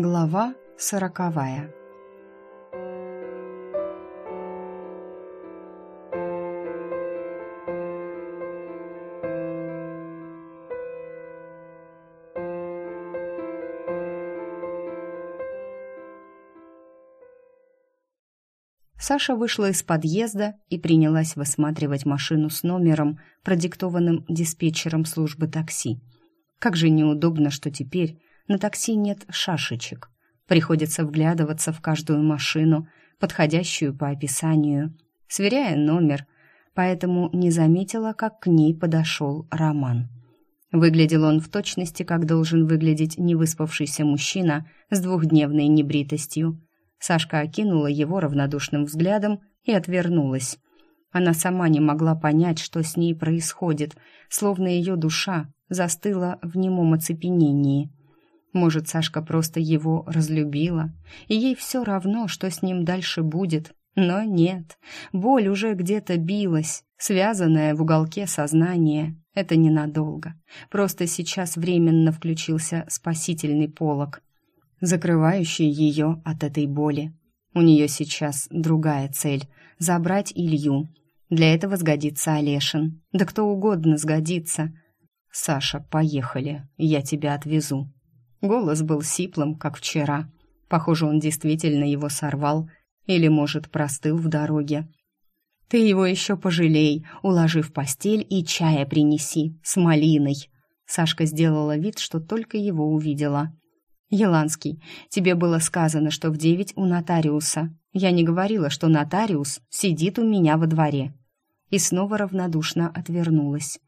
Глава сороковая Саша вышла из подъезда и принялась высматривать машину с номером, продиктованным диспетчером службы такси. Как же неудобно, что теперь на такси нет шашечек. Приходится вглядываться в каждую машину, подходящую по описанию, сверяя номер, поэтому не заметила, как к ней подошел Роман. Выглядел он в точности, как должен выглядеть невыспавшийся мужчина с двухдневной небритостью. Сашка окинула его равнодушным взглядом и отвернулась. Она сама не могла понять, что с ней происходит, словно ее душа застыла в немом оцепенении. Может, Сашка просто его разлюбила, и ей все равно, что с ним дальше будет. Но нет, боль уже где-то билась, связанная в уголке сознания. Это ненадолго. Просто сейчас временно включился спасительный полог, закрывающий ее от этой боли. У нее сейчас другая цель — забрать Илью. Для этого сгодится Олешин. Да кто угодно сгодится. «Саша, поехали, я тебя отвезу». Голос был сиплым, как вчера. Похоже, он действительно его сорвал или, может, простыл в дороге. «Ты его еще пожалей, уложи в постель и чая принеси, с малиной». Сашка сделала вид, что только его увидела. «Еланский, тебе было сказано, что в девять у нотариуса. Я не говорила, что нотариус сидит у меня во дворе». И снова равнодушно отвернулась.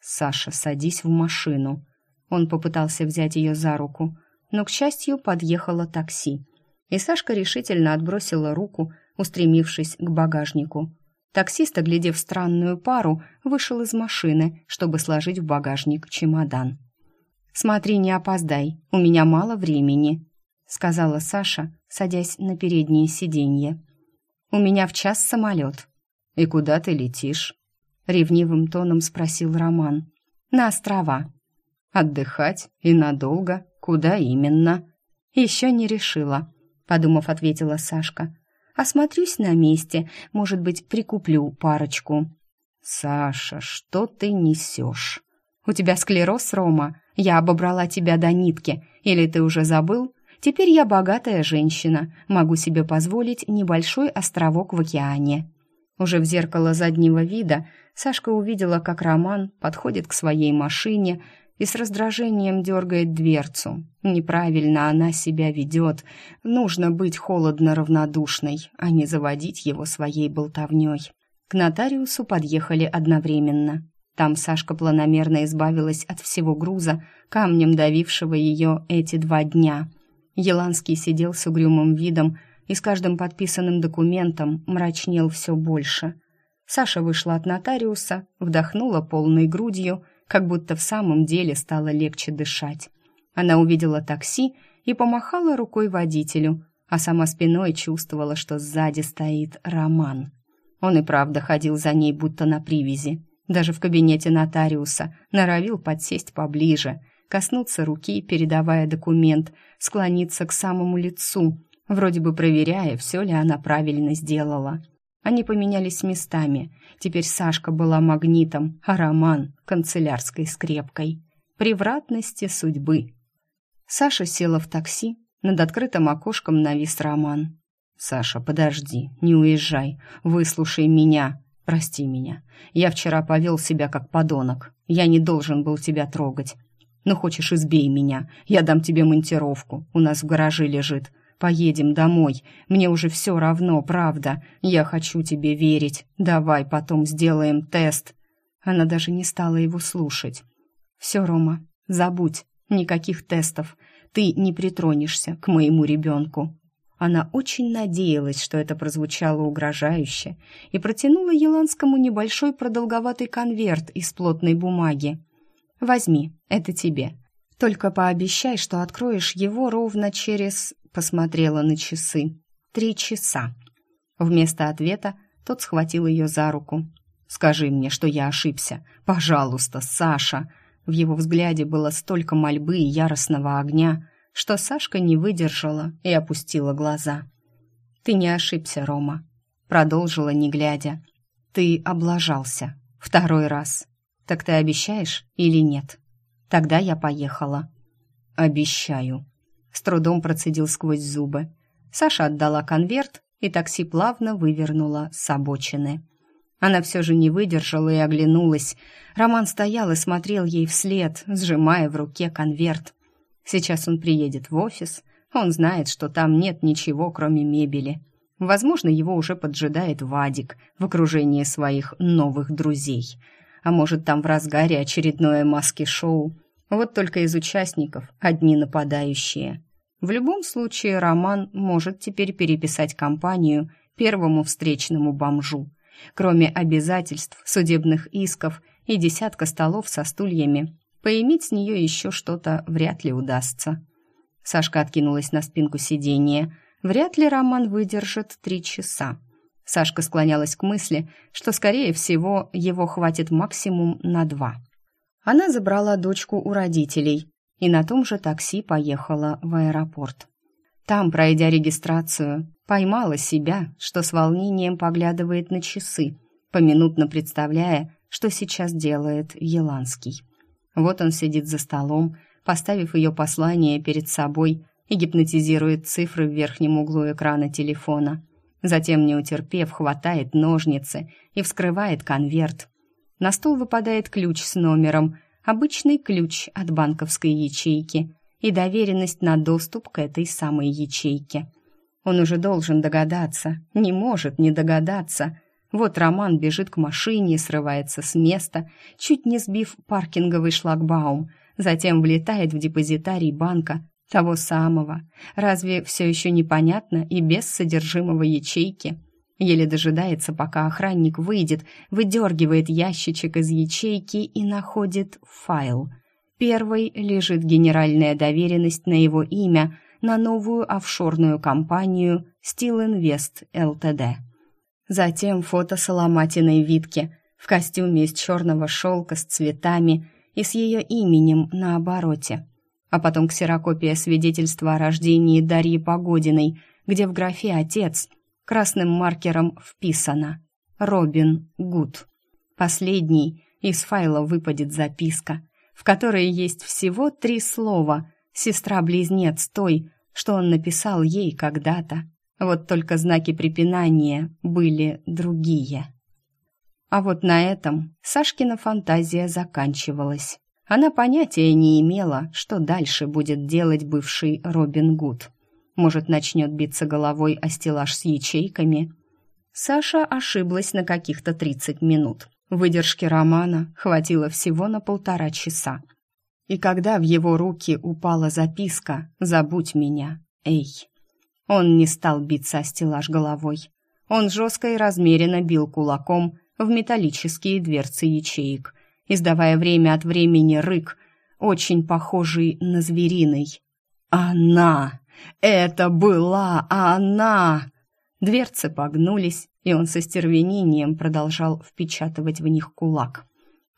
«Саша, садись в машину». Он попытался взять ее за руку, но, к счастью, подъехало такси. И Сашка решительно отбросила руку, устремившись к багажнику. Таксист, оглядев странную пару, вышел из машины, чтобы сложить в багажник чемодан. «Смотри, не опоздай, у меня мало времени», — сказала Саша, садясь на переднее сиденье. «У меня в час самолет». «И куда ты летишь?» — ревнивым тоном спросил Роман. «На острова». «Отдыхать? И надолго? Куда именно?» «Еще не решила», — подумав, ответила Сашка. «Осмотрюсь на месте, может быть, прикуплю парочку». «Саша, что ты несешь?» «У тебя склероз, Рома?» Я обобрала тебя до нитки, или ты уже забыл? Теперь я богатая женщина, могу себе позволить небольшой островок в океане». Уже в зеркало заднего вида Сашка увидела, как Роман подходит к своей машине и с раздражением дергает дверцу. Неправильно она себя ведет. Нужно быть холодно равнодушной, а не заводить его своей болтовней. К нотариусу подъехали одновременно. Там Сашка планомерно избавилась от всего груза, камнем давившего ее эти два дня. Еланский сидел с угрюмым видом и с каждым подписанным документом мрачнел все больше. Саша вышла от нотариуса, вдохнула полной грудью, как будто в самом деле стало легче дышать. Она увидела такси и помахала рукой водителю, а сама спиной чувствовала, что сзади стоит Роман. Он и правда ходил за ней, будто на привязи. Даже в кабинете нотариуса норовил подсесть поближе, коснуться руки, передавая документ, склониться к самому лицу, вроде бы проверяя, все ли она правильно сделала. Они поменялись местами. Теперь Сашка была магнитом, а Роман — канцелярской скрепкой. Превратности судьбы. Саша села в такси, над открытым окошком навис Роман. «Саша, подожди, не уезжай, выслушай меня», Прости меня. Я вчера повел себя как подонок. Я не должен был тебя трогать. Ну, хочешь, избей меня. Я дам тебе монтировку. У нас в гараже лежит. Поедем домой. Мне уже все равно, правда. Я хочу тебе верить. Давай потом сделаем тест. Она даже не стала его слушать. Все, Рома, забудь. Никаких тестов. Ты не притронешься к моему ребенку. Она очень надеялась, что это прозвучало угрожающе, и протянула Еланскому небольшой продолговатый конверт из плотной бумаги. «Возьми, это тебе. Только пообещай, что откроешь его ровно через...» Посмотрела на часы. «Три часа». Вместо ответа тот схватил ее за руку. «Скажи мне, что я ошибся. Пожалуйста, Саша!» В его взгляде было столько мольбы и яростного огня, что Сашка не выдержала и опустила глаза. «Ты не ошибся, Рома», — продолжила, не глядя. «Ты облажался. Второй раз. Так ты обещаешь или нет?» Тогда я поехала. «Обещаю», — с трудом процедил сквозь зубы. Саша отдала конверт, и такси плавно вывернуло с обочины. Она все же не выдержала и оглянулась. Роман стоял и смотрел ей вслед, сжимая в руке конверт. Сейчас он приедет в офис. Он знает, что там нет ничего, кроме мебели. Возможно, его уже поджидает Вадик в окружении своих новых друзей. А может, там в разгаре очередное маски-шоу. Вот только из участников одни нападающие. В любом случае, Роман может теперь переписать компанию первому встречному бомжу. Кроме обязательств, судебных исков и десятка столов со стульями, поиметь с нее еще что-то вряд ли удастся. Сашка откинулась на спинку сиденья. Вряд ли Роман выдержит три часа. Сашка склонялась к мысли, что, скорее всего, его хватит максимум на два. Она забрала дочку у родителей и на том же такси поехала в аэропорт. Там, пройдя регистрацию, поймала себя, что с волнением поглядывает на часы, поминутно представляя, что сейчас делает Еланский. Вот он сидит за столом, поставив ее послание перед собой и гипнотизирует цифры в верхнем углу экрана телефона. Затем, не утерпев, хватает ножницы и вскрывает конверт. На стол выпадает ключ с номером, обычный ключ от банковской ячейки и доверенность на доступ к этой самой ячейке. Он уже должен догадаться, не может не догадаться. Вот Роман бежит к машине, срывается с места, чуть не сбив паркинговый шлагбаум, затем влетает в депозитарий банка, того самого. Разве все еще непонятно и без содержимого ячейки? Еле дожидается, пока охранник выйдет, выдергивает ящичек из ячейки и находит файл. Первый лежит генеральная доверенность на его имя на новую офшорную компанию Steel Invest Ltd. Затем фото Соломатиной Витки в костюме из черного шелка с цветами и с ее именем на обороте. А потом ксерокопия свидетельства о рождении Дарьи Погодиной, где в графе «Отец» красным маркером вписано «Робин Гуд». Последний из файла выпадет записка, в которой есть всего три слова «сестра-близнец той», что он написал ей когда-то. Вот только знаки препинания были другие. А вот на этом Сашкина фантазия заканчивалась. Она понятия не имела, что дальше будет делать бывший Робин Гуд. Может, начнет биться головой о стеллаж с ячейками? Саша ошиблась на каких-то 30 минут. Выдержки Романа хватило всего на полтора часа. И когда в его руки упала записка «Забудь меня, эй!», он не стал биться о стеллаж головой. Он жестко и размеренно бил кулаком в металлические дверцы ячеек, издавая время от времени рык, очень похожий на звериный. «Она!» Это была она! Дверцы погнулись, и он со стервенением продолжал впечатывать в них кулак.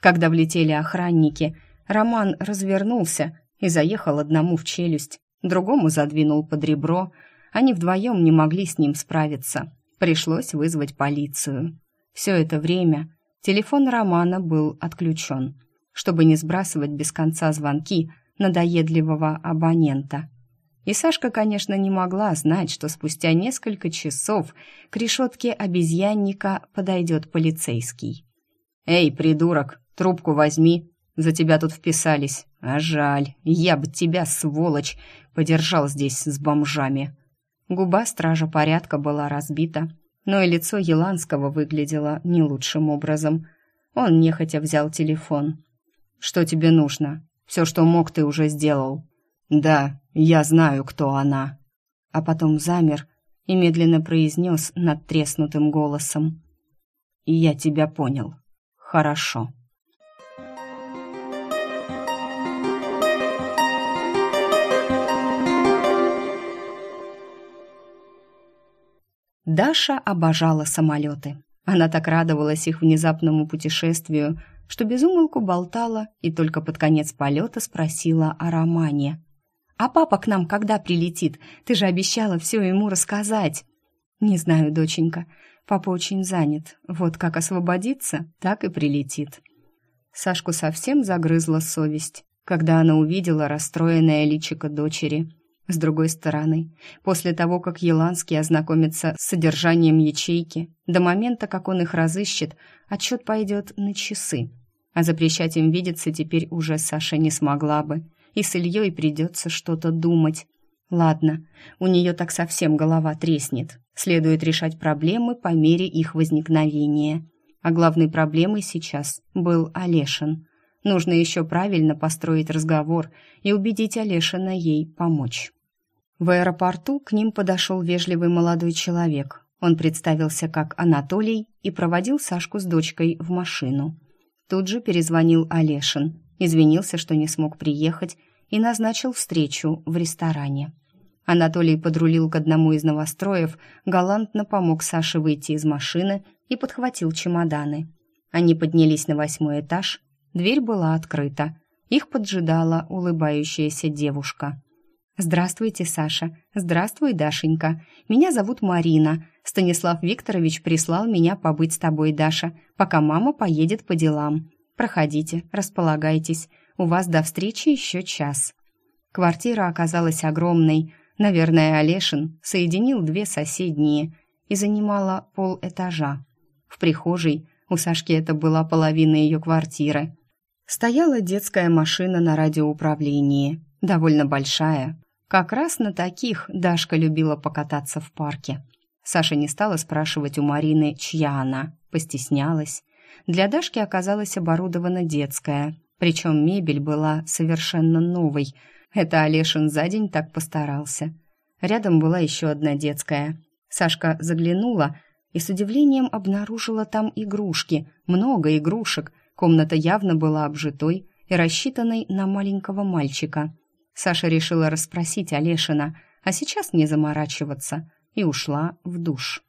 Когда влетели охранники, Роман развернулся и заехал одному в челюсть, другому задвинул под ребро. Они вдвоем не могли с ним справиться. Пришлось вызвать полицию. Все это время телефон Романа был отключен, чтобы не сбрасывать без конца звонки надоедливого абонента. И Сашка, конечно, не могла знать, что спустя несколько часов к решетке обезьянника подойдет полицейский. «Эй, придурок, трубку возьми, за тебя тут вписались. А жаль, я бы тебя, сволочь, подержал здесь с бомжами». Губа стража порядка была разбита, но и лицо Еланского выглядело не лучшим образом. Он нехотя взял телефон. «Что тебе нужно? Все, что мог, ты уже сделал». «Да, я знаю, кто она». А потом замер и медленно произнес над треснутым голосом. «Я тебя понял. Хорошо». Даша обожала самолеты. Она так радовалась их внезапному путешествию, что безумолку болтала и только под конец полета спросила о романе. А папа к нам когда прилетит? Ты же обещала все ему рассказать». «Не знаю, доченька. Папа очень занят. Вот как освободится, так и прилетит». Сашку совсем загрызла совесть, когда она увидела расстроенное личико дочери. С другой стороны, после того, как Еланский ознакомится с содержанием ячейки, до момента, как он их разыщет, отчет пойдет на часы. А запрещать им видеться теперь уже Саша не смогла бы, и с Ильей придется что-то думать. Ладно, у нее так совсем голова треснет. Следует решать проблемы по мере их возникновения. А главной проблемой сейчас был Олешин. Нужно еще правильно построить разговор и убедить Олешина ей помочь. В аэропорту к ним подошел вежливый молодой человек. Он представился как Анатолий и проводил Сашку с дочкой в машину. Тут же перезвонил Олешин, извинился, что не смог приехать, и назначил встречу в ресторане. Анатолий подрулил к одному из новостроев, галантно помог Саше выйти из машины и подхватил чемоданы. Они поднялись на восьмой этаж. Дверь была открыта. Их поджидала улыбающаяся девушка. «Здравствуйте, Саша. Здравствуй, Дашенька. Меня зовут Марина. Станислав Викторович прислал меня побыть с тобой, Даша, пока мама поедет по делам. Проходите, располагайтесь. У вас до встречи еще час». Квартира оказалась огромной. Наверное, Олешин соединил две соседние и занимала пол этажа. В прихожей у Сашки это была половина ее квартиры. Стояла детская машина на радиоуправлении, довольно большая. Как раз на таких Дашка любила покататься в парке. Саша не стала спрашивать у Марины, чья она, постеснялась. Для Дашки оказалась оборудована детская, причем мебель была совершенно новой. Это Олешин за день так постарался. Рядом была еще одна детская. Сашка заглянула и с удивлением обнаружила там игрушки, много игрушек. Комната явно была обжитой и рассчитанной на маленького мальчика. Саша решила расспросить Олешина, а сейчас не заморачиваться, и ушла в душ.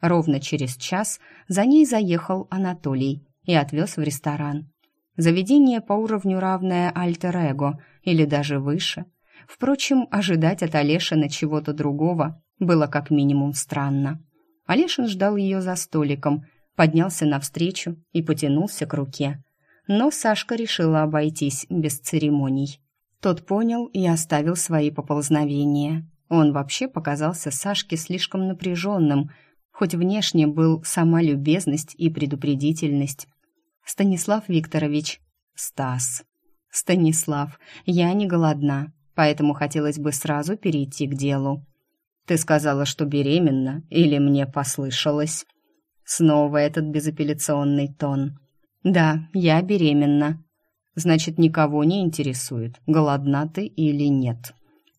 Ровно через час за ней заехал Анатолий и отвез в ресторан. Заведение по уровню равное альтер-эго или даже выше. Впрочем, ожидать от Олешина чего-то другого было как минимум странно. Олешин ждал ее за столиком, поднялся навстречу и потянулся к руке. Но Сашка решила обойтись без церемоний. Тот понял и оставил свои поползновения. Он вообще показался Сашке слишком напряженным, хоть внешне был сама любезность и предупредительность. «Станислав Викторович». «Стас». «Станислав, я не голодна, поэтому хотелось бы сразу перейти к делу. Ты сказала, что беременна, или мне послышалось?» Снова этот безапелляционный тон. «Да, я беременна. Значит, никого не интересует, голодна ты или нет.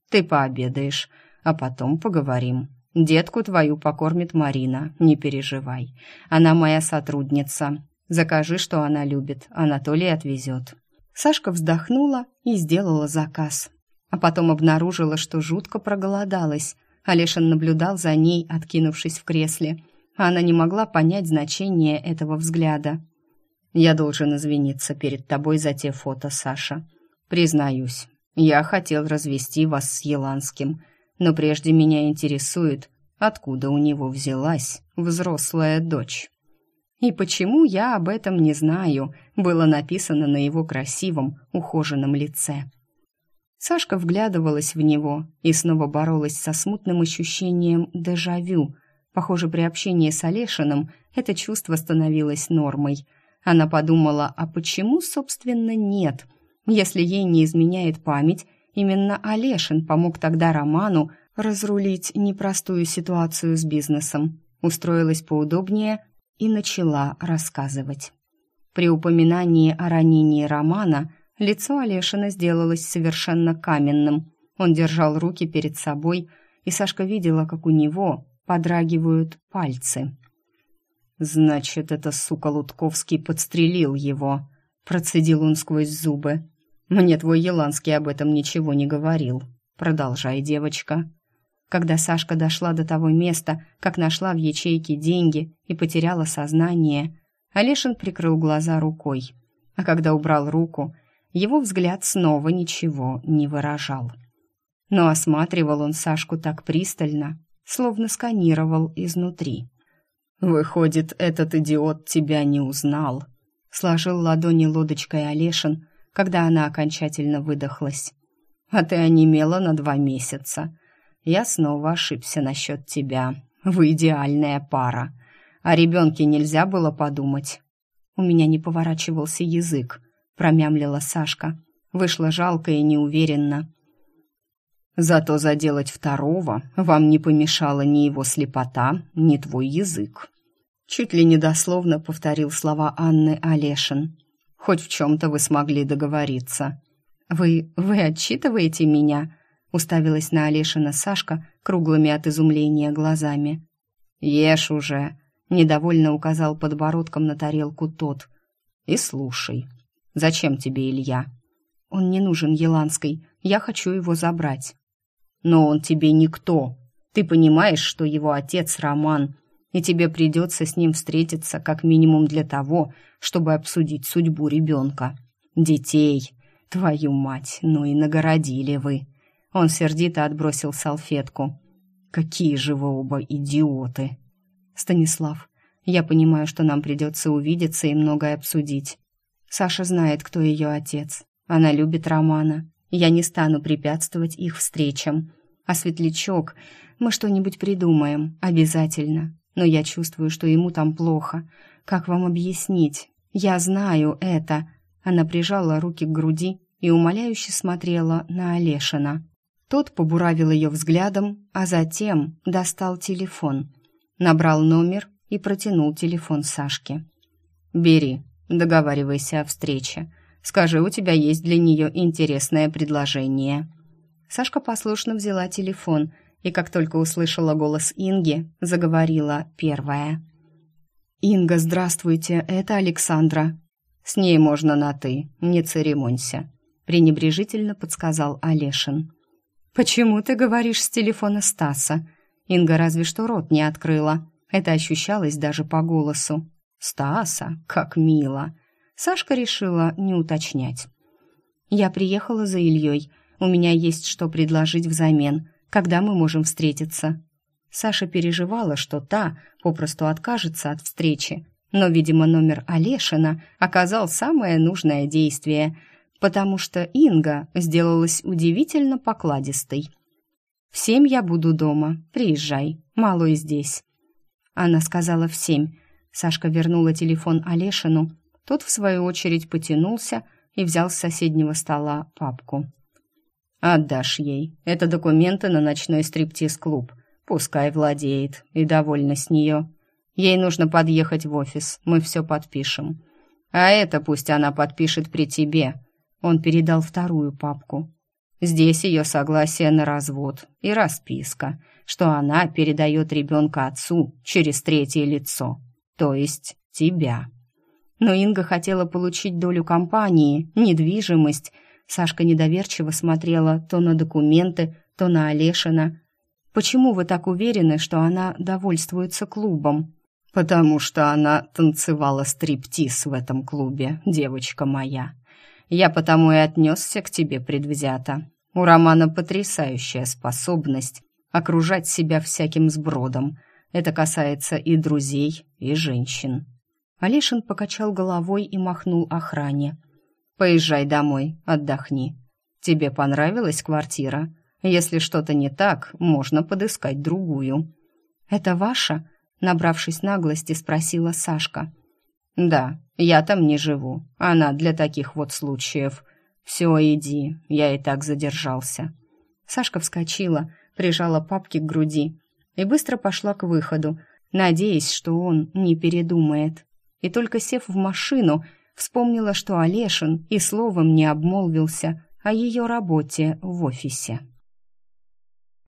Ты пообедаешь, а потом поговорим. Детку твою покормит Марина, не переживай. Она моя сотрудница. Закажи, что она любит, Анатолий отвезет». Сашка вздохнула и сделала заказ. А потом обнаружила, что жутко проголодалась. Олешин наблюдал за ней, откинувшись в кресле. Она не могла понять значение этого взгляда. «Я должен извиниться перед тобой за те фото, Саша. Признаюсь, я хотел развести вас с Еланским, но прежде меня интересует, откуда у него взялась взрослая дочь». «И почему я об этом не знаю?» было написано на его красивом, ухоженном лице. Сашка вглядывалась в него и снова боролась со смутным ощущением дежавю. Похоже, при общении с Олешиным это чувство становилось нормой. Она подумала, а почему, собственно, нет? Если ей не изменяет память, именно Олешин помог тогда Роману разрулить непростую ситуацию с бизнесом. Устроилась поудобнее и начала рассказывать. При упоминании о ранении Романа – Лицо Олешина сделалось совершенно каменным. Он держал руки перед собой, и Сашка видела, как у него подрагивают пальцы. «Значит, это сука Лутковский подстрелил его», — процедил он сквозь зубы. «Мне твой Еланский об этом ничего не говорил. Продолжай, девочка». Когда Сашка дошла до того места, как нашла в ячейке деньги и потеряла сознание, Олешин прикрыл глаза рукой. А когда убрал руку, его взгляд снова ничего не выражал. но осматривал он Сашку так пристально, словно сканировал изнутри. «Выходит, этот идиот тебя не узнал», — сложил ладони лодочкой Олешин, когда она окончательно выдохлась. «А ты онемела на два месяца. Я снова ошибся насчет тебя. Вы идеальная пара. О ребенке нельзя было подумать». У меня не поворачивался язык, промямлила Сашка. Вышло жалко и неуверенно. Зато заделать второго вам не помешала ни его слепота, ни твой язык. Чуть ли не дословно повторил слова Анны Олешин. Хоть в чем-то вы смогли договориться. Вы... вы отчитываете меня? Уставилась на Олешина Сашка круглыми от изумления глазами. Ешь уже, недовольно указал подбородком на тарелку тот. И слушай. Зачем тебе Илья? Он не нужен Еланской. Я хочу его забрать но он тебе никто. Ты понимаешь, что его отец Роман, и тебе придется с ним встретиться как минимум для того, чтобы обсудить судьбу ребенка. Детей. Твою мать, ну и нагородили вы. Он сердито отбросил салфетку. Какие же вы оба идиоты. Станислав, я понимаю, что нам придется увидеться и многое обсудить. Саша знает, кто ее отец. Она любит Романа. Я не стану препятствовать их встречам. А Светлячок, мы что-нибудь придумаем, обязательно. Но я чувствую, что ему там плохо. Как вам объяснить? Я знаю это. Она прижала руки к груди и умоляюще смотрела на Олешина. Тот побуравил ее взглядом, а затем достал телефон. Набрал номер и протянул телефон Сашке. «Бери, договаривайся о встрече. Скажи, у тебя есть для нее интересное предложение». Сашка послушно взяла телефон и, как только услышала голос Инги, заговорила первая. «Инга, здравствуйте, это Александра». «С ней можно на «ты», не церемонься», — пренебрежительно подсказал Олешин. «Почему ты говоришь с телефона Стаса?» Инга разве что рот не открыла. Это ощущалось даже по голосу. «Стаса? Как мило!» Сашка решила не уточнять. «Я приехала за Ильей. У меня есть что предложить взамен. Когда мы можем встретиться?» Саша переживала, что та попросту откажется от встречи, но, видимо, номер Олешина оказал самое нужное действие, потому что Инга сделалась удивительно покладистой. «В семь я буду дома. Приезжай. Малой здесь». Она сказала в семь. Сашка вернула телефон Олешину. Тот, в свою очередь, потянулся и взял с соседнего стола папку. Отдашь ей. Это документы на ночной стриптиз-клуб. Пускай владеет и довольна с нее. Ей нужно подъехать в офис, мы все подпишем. А это пусть она подпишет при тебе. Он передал вторую папку. Здесь ее согласие на развод и расписка, что она передает ребенка отцу через третье лицо, то есть тебя. Но Инга хотела получить долю компании, недвижимость Сашка недоверчиво смотрела то на документы, то на Олешина. «Почему вы так уверены, что она довольствуется клубом?» «Потому что она танцевала стриптиз в этом клубе, девочка моя. Я потому и отнесся к тебе предвзято. У Романа потрясающая способность окружать себя всяким сбродом. Это касается и друзей, и женщин». Олешин покачал головой и махнул охране. Поезжай домой, отдохни. Тебе понравилась квартира? Если что-то не так, можно подыскать другую». «Это ваша?» — набравшись наглости, спросила Сашка. «Да, я там не живу. Она для таких вот случаев. Все, иди, я и так задержался». Сашка вскочила, прижала папки к груди и быстро пошла к выходу, надеясь, что он не передумает. И только сев в машину, Вспомнила, что Олешин и словом не обмолвился о ее работе в офисе.